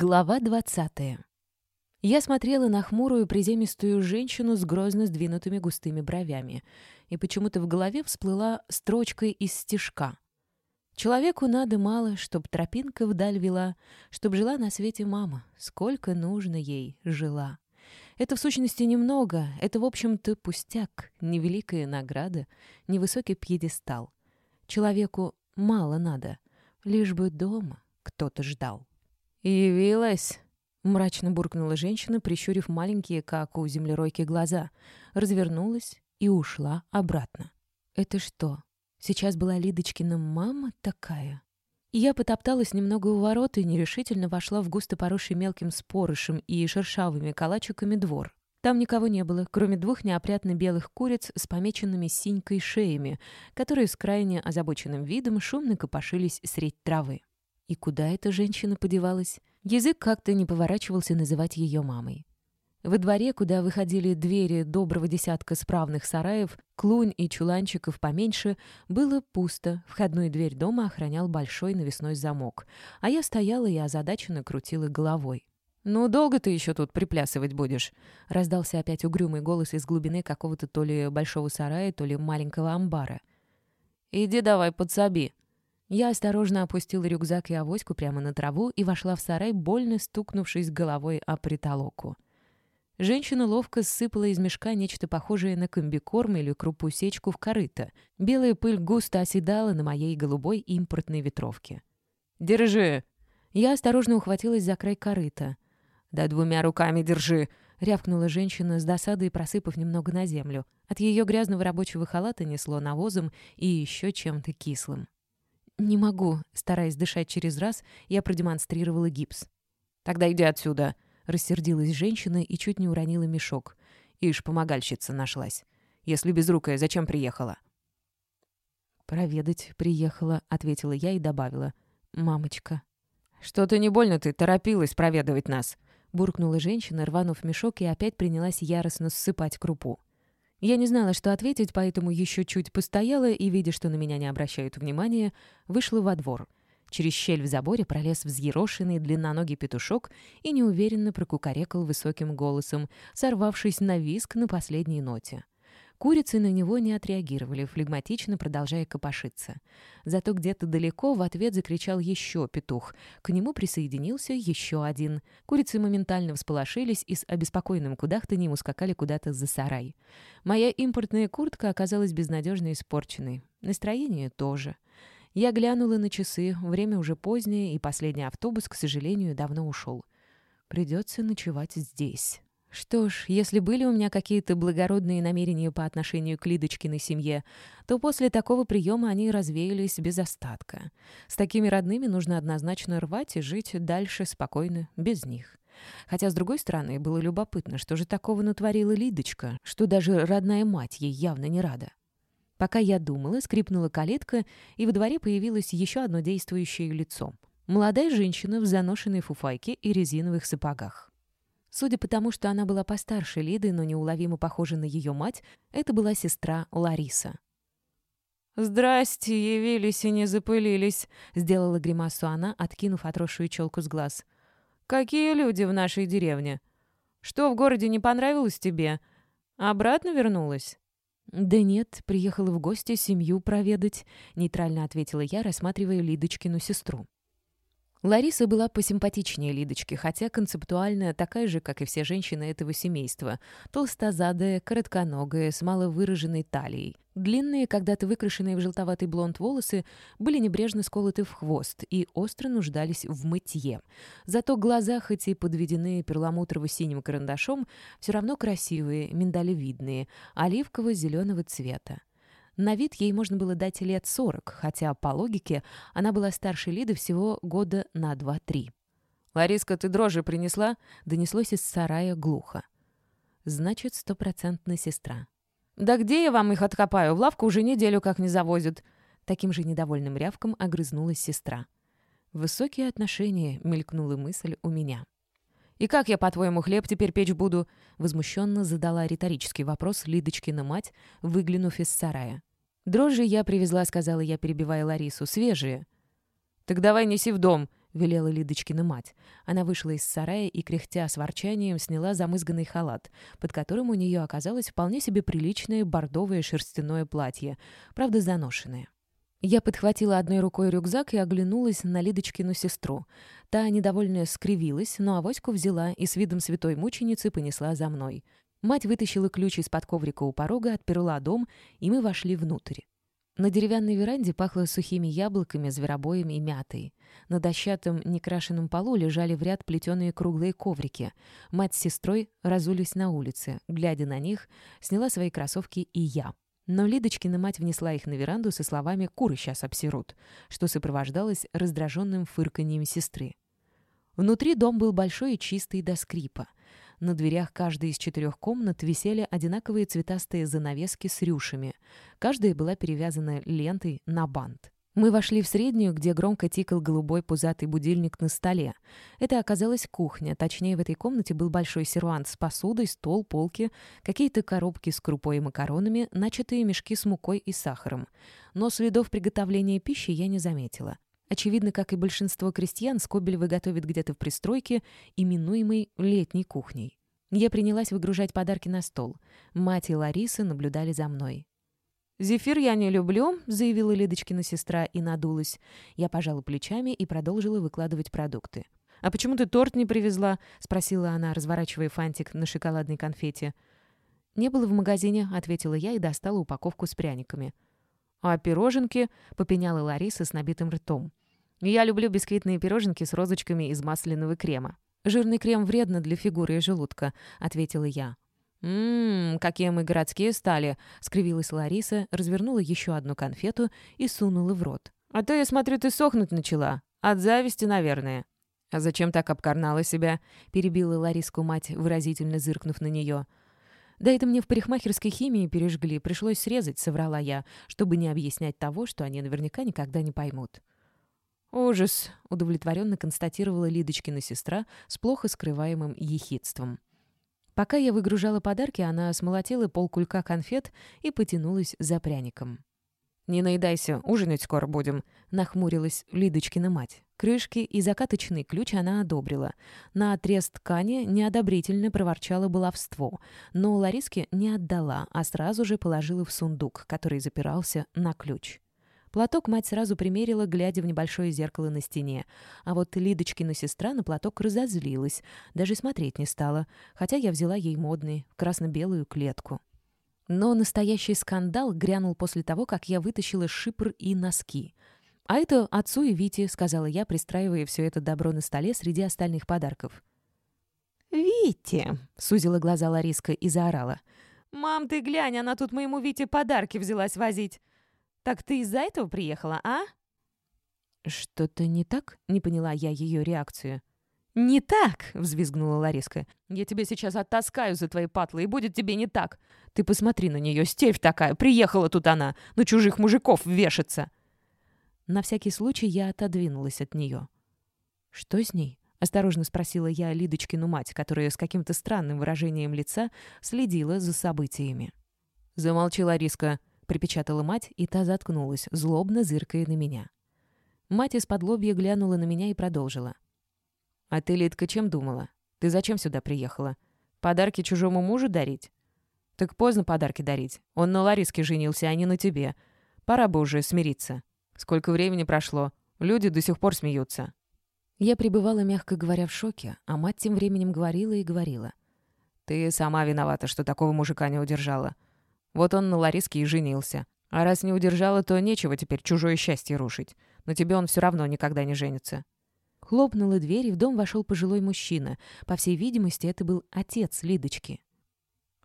Глава 20. Я смотрела на хмурую приземистую женщину с грозно сдвинутыми густыми бровями, и почему-то в голове всплыла строчка из стишка. «Человеку надо мало, чтоб тропинка вдаль вела, чтоб жила на свете мама, сколько нужно ей жила». Это в сущности немного, это, в общем-то, пустяк, невеликая награда, невысокий пьедестал. Человеку мало надо, лишь бы дома кто-то ждал. «Явилась!» — мрачно буркнула женщина, прищурив маленькие, как у землеройки, глаза. Развернулась и ушла обратно. «Это что, сейчас была Лидочкина мама такая?» Я потопталась немного у ворот и нерешительно вошла в густо поросший мелким спорышем и шершавыми калачиками двор. Там никого не было, кроме двух неопрятно белых куриц с помеченными синькой шеями, которые с крайне озабоченным видом шумно копошились средь травы. И куда эта женщина подевалась? Язык как-то не поворачивался называть ее мамой. Во дворе, куда выходили двери доброго десятка справных сараев, клунь и чуланчиков поменьше, было пусто. Входную дверь дома охранял большой навесной замок. А я стояла и озадаченно крутила головой. «Ну, долго ты еще тут приплясывать будешь?» Раздался опять угрюмый голос из глубины какого-то то ли большого сарая, то ли маленького амбара. «Иди давай подсоби», я осторожно опустила рюкзак и авоську прямо на траву и вошла в сарай, больно стукнувшись головой о притолоку. Женщина ловко сыпала из мешка нечто похожее на комбикорм или крупу-сечку в корыто. Белая пыль густо оседала на моей голубой импортной ветровке. «Держи!» Я осторожно ухватилась за край корыта. «Да двумя руками держи!» — рявкнула женщина с досадой, просыпав немного на землю. От ее грязного рабочего халата несло навозом и еще чем-то кислым. «Не могу», — стараясь дышать через раз, я продемонстрировала гипс. «Тогда иди отсюда», — рассердилась женщина и чуть не уронила мешок. Ишь, помогальщица нашлась. Если безрукая, зачем приехала? «Проведать приехала», — ответила я и добавила. «Мамочка». «Что-то не больно ты торопилась проведывать нас», — буркнула женщина, рванув мешок, и опять принялась яростно ссыпать крупу. Я не знала, что ответить, поэтому еще чуть постояла и, видя, что на меня не обращают внимания, вышла во двор. Через щель в заборе пролез взъерошенный длинноногий петушок и неуверенно прокукарекал высоким голосом, сорвавшись на виск на последней ноте. Курицы на него не отреагировали, флегматично продолжая копошиться. Зато где-то далеко в ответ закричал еще петух. К нему присоединился еще один. Курицы моментально всполошились и с обеспокоенным кудахтаньем ускакали куда-то за сарай. Моя импортная куртка оказалась безнадежно испорченной. Настроение тоже. Я глянула на часы, время уже позднее, и последний автобус, к сожалению, давно ушел. Придется ночевать здесь. Что ж, если были у меня какие-то благородные намерения по отношению к Лидочкиной семье, то после такого приема они развеялись без остатка. С такими родными нужно однозначно рвать и жить дальше спокойно, без них. Хотя, с другой стороны, было любопытно, что же такого натворила Лидочка, что даже родная мать ей явно не рада. Пока я думала, скрипнула калитка, и во дворе появилось еще одно действующее лицо. Молодая женщина в заношенной фуфайке и резиновых сапогах. Судя по тому, что она была постарше Лиды, но неуловимо похожа на ее мать, это была сестра Лариса. «Здрасте, явились и не запылились», — сделала гримасу она, откинув отросшую челку с глаз. «Какие люди в нашей деревне? Что, в городе не понравилось тебе? Обратно вернулась?» «Да нет, приехала в гости семью проведать», — нейтрально ответила я, рассматривая Лидочкину сестру. Лариса была посимпатичнее Лидочки, хотя концептуально такая же, как и все женщины этого семейства. Толстозадая, коротконогая, с маловыраженной талией. Длинные, когда-то выкрашенные в желтоватый блонд волосы были небрежно сколоты в хвост и остро нуждались в мытье. Зато глаза, хоть и подведены перламутрово-синим карандашом, все равно красивые, миндалевидные, оливково-зеленого цвета. На вид ей можно было дать лет сорок, хотя, по логике, она была старше Лиды всего года на два-три. «Лариска, ты дрожжи принесла?» — донеслось из сарая глухо. «Значит, стопроцентная сестра». «Да где я вам их откопаю? В лавку уже неделю как не завозят». Таким же недовольным рявком огрызнулась сестра. «Высокие отношения», — мелькнула мысль у меня. «И как я, по-твоему, хлеб теперь печь буду?» Возмущенно задала риторический вопрос Лидочкина мать, выглянув из сарая. «Дрожжи я привезла», — сказала я, перебивая Ларису. «Свежие». «Так давай неси в дом. — велела Лидочкина мать. Она вышла из сарая и, кряхтя с ворчанием, сняла замызганный халат, под которым у нее оказалось вполне себе приличное бордовое шерстяное платье, правда заношенное. Я подхватила одной рукой рюкзак и оглянулась на Лидочкину сестру. Та, недовольная, скривилась, но авоську взяла и с видом святой мученицы понесла за мной. Мать вытащила ключ из-под коврика у порога, отперла дом, и мы вошли внутрь. На деревянной веранде пахло сухими яблоками, зверобоем и мятой. На дощатом, некрашенном полу лежали в ряд плетеные круглые коврики. Мать с сестрой разулись на улице. Глядя на них, сняла свои кроссовки и я. Но Лидочкина мать внесла их на веранду со словами «куры сейчас обсерут», что сопровождалось раздраженным фырканьем сестры. Внутри дом был большой и чистый до скрипа. На дверях каждой из четырех комнат висели одинаковые цветастые занавески с рюшами. Каждая была перевязана лентой на бант. Мы вошли в среднюю, где громко тикал голубой пузатый будильник на столе. Это оказалась кухня. Точнее, в этой комнате был большой сервант с посудой, стол, полки, какие-то коробки с крупой и макаронами, начатые мешки с мукой и сахаром. Но следов приготовления пищи я не заметила. Очевидно, как и большинство крестьян, Скобелевы готовят где-то в пристройке, именуемой летней кухней. Я принялась выгружать подарки на стол. Мать и Лариса наблюдали за мной. «Зефир я не люблю», — заявила Лидочкина сестра и надулась. Я пожала плечами и продолжила выкладывать продукты. «А почему ты торт не привезла?» — спросила она, разворачивая фантик на шоколадной конфете. «Не было в магазине», — ответила я и достала упаковку с пряниками. «А пироженки?» — попеняла Лариса с набитым ртом. «Я люблю бисквитные пироженки с розочками из масляного крема». «Жирный крем вредно для фигуры и желудка», — ответила я. «Ммм, какие мы городские стали!» — скривилась Лариса, развернула еще одну конфету и сунула в рот. «А то, я смотрю, ты сохнуть начала. От зависти, наверное». «А зачем так обкарнала себя?» — перебила Лариску мать, выразительно зыркнув на нее. «Да это мне в парикмахерской химии пережгли, пришлось срезать», — соврала я, чтобы не объяснять того, что они наверняка никогда не поймут. «Ужас», — удовлетворенно констатировала Лидочкина сестра с плохо скрываемым ехидством. Пока я выгружала подарки, она смолотила полкулька конфет и потянулась за пряником. «Не наедайся, ужинать скоро будем», — нахмурилась Лидочкина мать. Крышки и закаточный ключ она одобрила. На отрез ткани неодобрительно проворчала баловство, но Лариске не отдала, а сразу же положила в сундук, который запирался на ключ. Платок мать сразу примерила, глядя в небольшое зеркало на стене. А вот Лидочкина сестра на платок разозлилась, даже смотреть не стала, хотя я взяла ей модный, красно-белую клетку. Но настоящий скандал грянул после того, как я вытащила шипр и носки. «А это отцу и Вите», — сказала я, пристраивая все это добро на столе среди остальных подарков. «Вите!» — сузила глаза Лариска и заорала. «Мам, ты глянь, она тут моему Вите подарки взялась возить. «Так ты из-за этого приехала, а?» «Что-то не так?» — не поняла я ее реакцию. «Не так!» — взвизгнула Лариска. «Я тебя сейчас оттаскаю за твои патлы, и будет тебе не так. Ты посмотри на нее, степь такая, приехала тут она, на чужих мужиков вешаться!» На всякий случай я отодвинулась от нее. «Что с ней?» — осторожно спросила я Лидочкину мать, которая с каким-то странным выражением лица следила за событиями. «Замолчи, Лариска!» Припечатала мать, и та заткнулась, злобно зыркая на меня. Мать из-под лобья глянула на меня и продолжила. «А ты, Литка, чем думала? Ты зачем сюда приехала? Подарки чужому мужу дарить? Так поздно подарки дарить. Он на Лариске женился, а не на тебе. Пора бы уже смириться. Сколько времени прошло. Люди до сих пор смеются». Я пребывала, мягко говоря, в шоке, а мать тем временем говорила и говорила. «Ты сама виновата, что такого мужика не удержала. Вот он на Лариске и женился. А раз не удержала, то нечего теперь чужое счастье рушить. Но тебе он все равно никогда не женится». Хлопнула дверь, и в дом вошел пожилой мужчина. По всей видимости, это был отец Лидочки.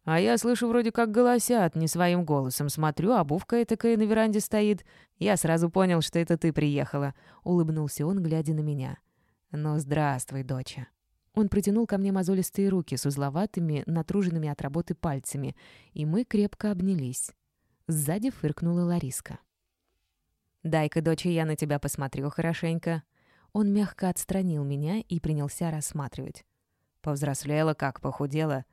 «А я слышу, вроде как голосят, не своим голосом. Смотрю, обувка такая на веранде стоит. Я сразу понял, что это ты приехала», — улыбнулся он, глядя на меня. «Ну, здравствуй, доча». Он протянул ко мне мозолистые руки с узловатыми, натруженными от работы пальцами, и мы крепко обнялись. Сзади фыркнула Лариска. «Дай-ка, доча, я на тебя посмотрю хорошенько». Он мягко отстранил меня и принялся рассматривать. Повзрослела, как похудела.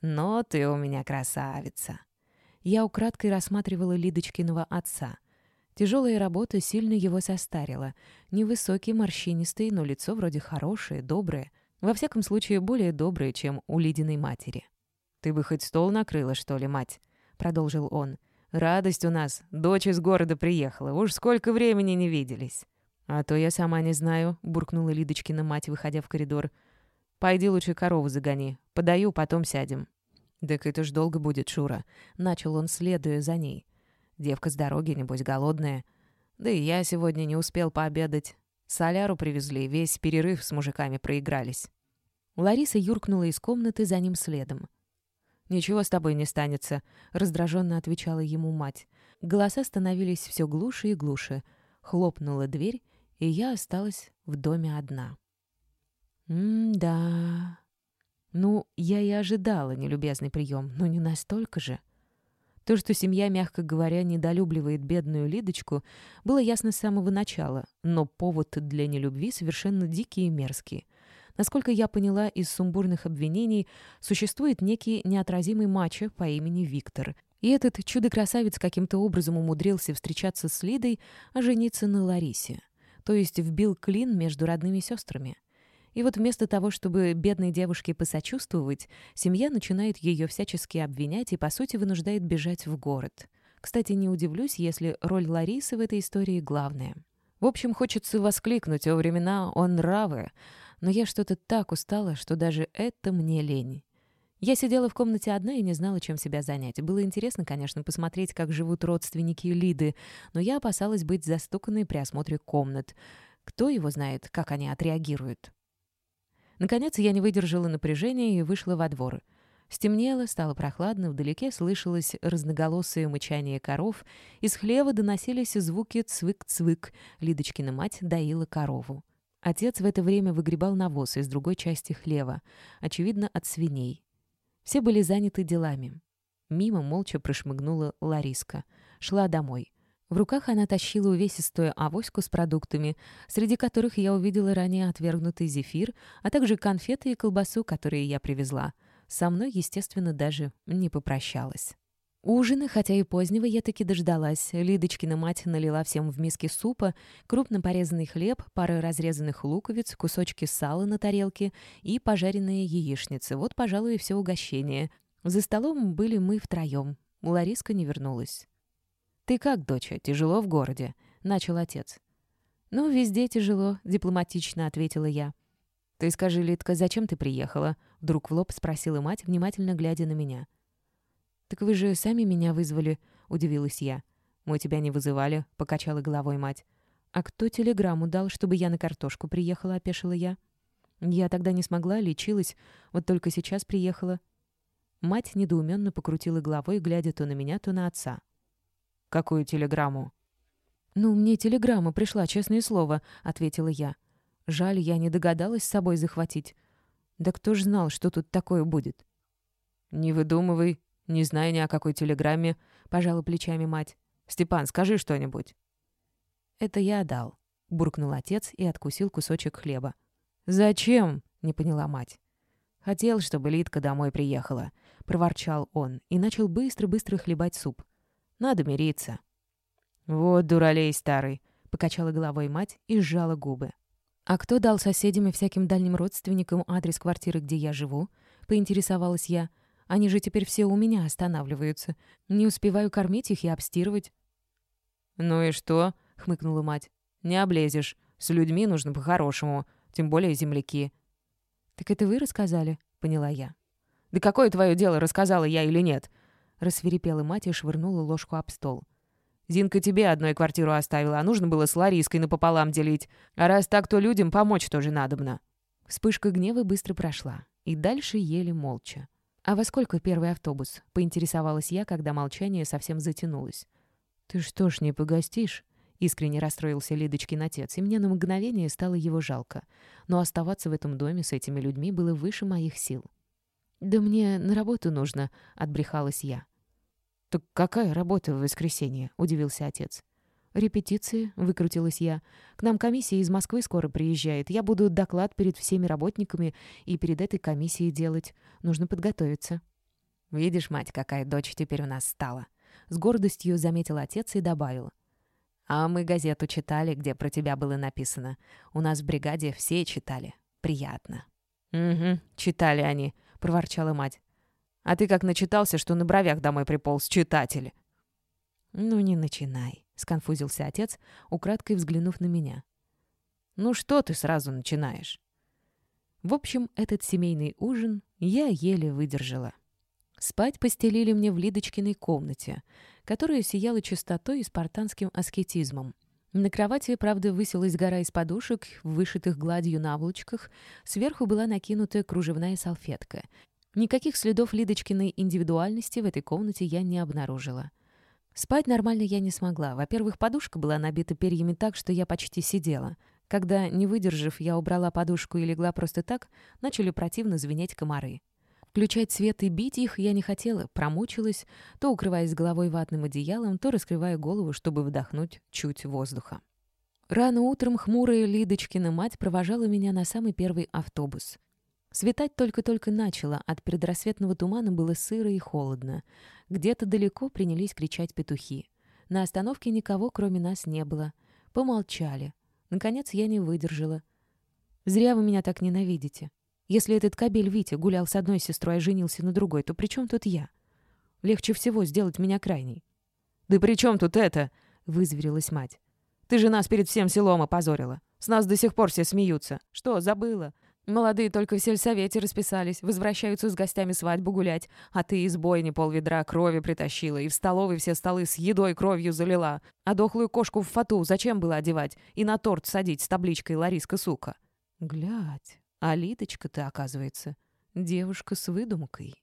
Но ты у меня красавица. Я украдкой рассматривала Лидочкиного отца. Тяжелая работа сильно его состарила. Невысокий, морщинистый, но лицо вроде хорошее, доброе. Во всяком случае, более доброе, чем у Лидиной матери. «Ты бы хоть стол накрыла, что ли, мать?» — продолжил он. «Радость у нас. Дочь из города приехала. Уж сколько времени не виделись». «А то я сама не знаю», — буркнула Лидочкина мать, выходя в коридор. «Пойди лучше корову загони. Подаю, потом сядем». «Так это ж долго будет, Шура», — начал он, следуя за ней. Девка с дороги, небось, голодная. Да и я сегодня не успел пообедать. Соляру привезли, весь перерыв с мужиками проигрались. Лариса юркнула из комнаты за ним следом. «Ничего с тобой не станется», — раздраженно отвечала ему мать. Голоса становились все глуше и глуше. Хлопнула дверь, и я осталась в доме одна. «М-да...» Ну, я и ожидала нелюбезный прием, но не настолько же. То, что семья, мягко говоря, недолюбливает бедную Лидочку, было ясно с самого начала, но повод для нелюбви совершенно дикий и мерзкий. Насколько я поняла из сумбурных обвинений, существует некий неотразимый мачо по имени Виктор. И этот чудо-красавец каким-то образом умудрился встречаться с Лидой, а жениться на Ларисе. То есть вбил клин между родными сестрами. И вот вместо того, чтобы бедной девушке посочувствовать, семья начинает ее всячески обвинять и, по сути, вынуждает бежать в город. Кстати, не удивлюсь, если роль Ларисы в этой истории главная. В общем, хочется воскликнуть о времена «он нравы», но я что-то так устала, что даже это мне лень. Я сидела в комнате одна и не знала, чем себя занять. Было интересно, конечно, посмотреть, как живут родственники Лиды, но я опасалась быть застуканной при осмотре комнат. Кто его знает, как они отреагируют? Наконец я не выдержала напряжения и вышла во двор. Стемнело, стало прохладно, вдалеке слышалось разноголосое мычание коров, из хлева доносились звуки цвык-цвык. Лидочкина мать доила корову. Отец в это время выгребал навоз из другой части хлева, очевидно, от свиней. Все были заняты делами. Мимо молча прошмыгнула Лариска. Шла домой. В руках она тащила увесистую авоську с продуктами, среди которых я увидела ранее отвергнутый зефир, а также конфеты и колбасу, которые я привезла. Со мной, естественно, даже не попрощалась. Ужина, хотя и позднего, я таки дождалась. Лидочкина мать налила всем в миски супа, крупно порезанный хлеб, пара разрезанных луковиц, кусочки сала на тарелке и пожаренные яичницы. Вот, пожалуй, и все угощение. За столом были мы втроем. Лариска не вернулась. «Ты как, доча, тяжело в городе?» — начал отец. «Ну, везде тяжело», — дипломатично ответила я. «Ты скажи, Литка, зачем ты приехала?» — вдруг в лоб спросила мать, внимательно глядя на меня. «Так вы же сами меня вызвали», — удивилась я. «Мы тебя не вызывали», — покачала головой мать. «А кто телеграмму дал, чтобы я на картошку приехала?» — опешила я. «Я тогда не смогла, лечилась, вот только сейчас приехала». Мать недоуменно покрутила головой, глядя то на меня, то на отца. «Какую телеграмму?» «Ну, мне телеграмма пришла, честное слово», — ответила я. «Жаль, я не догадалась с собой захватить. Да кто ж знал, что тут такое будет?» «Не выдумывай, не знаю ни о какой телеграмме», — пожала плечами мать. «Степан, скажи что-нибудь». «Это я дал», — буркнул отец и откусил кусочек хлеба. «Зачем?» — не поняла мать. «Хотел, чтобы Литка домой приехала», — проворчал он и начал быстро-быстро хлебать суп. Надо мириться». «Вот дуралей старый», — покачала головой мать и сжала губы. «А кто дал соседям и всяким дальним родственникам адрес квартиры, где я живу?» — поинтересовалась я. «Они же теперь все у меня останавливаются. Не успеваю кормить их и обстирывать». «Ну и что?» — хмыкнула мать. «Не облезешь. С людьми нужно по-хорошему, тем более земляки». «Так это вы рассказали?» — поняла я. «Да какое твое дело, рассказала я или нет?» Рассверепела мать и швырнула ложку об стол. «Зинка тебе одной квартиру оставила, а нужно было с Лариской напополам делить. А раз так, то людям помочь тоже надобно». Вспышка гнева быстро прошла, и дальше ели молча. «А во сколько первый автобус?» — поинтересовалась я, когда молчание совсем затянулось. «Ты что ж не погостишь?» — искренне расстроился Лидочкин отец, и мне на мгновение стало его жалко. Но оставаться в этом доме с этими людьми было выше моих сил. «Да мне на работу нужно», — отбрехалась я. «Так какая работа в воскресенье?» — удивился отец. «Репетиции», — выкрутилась я. «К нам комиссия из Москвы скоро приезжает. Я буду доклад перед всеми работниками и перед этой комиссией делать. Нужно подготовиться». «Видишь, мать, какая дочь теперь у нас стала?» С гордостью заметил отец и добавил. А мы газету читали, где про тебя было написано. У нас в бригаде все читали. Приятно». «Угу, читали они», — проворчала мать. «А ты как начитался, что на бровях домой приполз, читатель?» «Ну, не начинай», — сконфузился отец, украдкой взглянув на меня. «Ну что ты сразу начинаешь?» В общем, этот семейный ужин я еле выдержала. Спать постелили мне в Лидочкиной комнате, которая сияла чистотой и спартанским аскетизмом. На кровати, правда, высилась гора из подушек, вышитых гладью наволочках, сверху была накинута кружевная салфетка. Никаких следов Лидочкиной индивидуальности в этой комнате я не обнаружила. Спать нормально я не смогла. Во-первых, подушка была набита перьями так, что я почти сидела. Когда, не выдержав, я убрала подушку и легла просто так, начали противно звенеть комары. Включать свет и бить их я не хотела, промучилась, то укрываясь головой ватным одеялом, то раскрывая голову, чтобы вдохнуть чуть воздуха. Рано утром хмурая Лидочкина мать провожала меня на самый первый автобус. Светать только-только начало, от предрассветного тумана было сыро и холодно. Где-то далеко принялись кричать петухи. На остановке никого, кроме нас, не было. Помолчали. Наконец я не выдержала. «Зря вы меня так ненавидите. Если этот кабель Витя гулял с одной сестрой, а женился на другой, то при чем тут я? Легче всего сделать меня крайней». «Да при чем тут это?» — вызверилась мать. «Ты же нас перед всем селом опозорила. С нас до сих пор все смеются. Что, забыла? Молодые только в сельсовете расписались, возвращаются с гостями свадьбу гулять, а ты из бойни полведра крови притащила и в столовой все столы с едой кровью залила. А дохлую кошку в фату зачем было одевать и на торт садить с табличкой «Лариска, сука»?» «Глядь, а Лидочка-то, оказывается, девушка с выдумкой».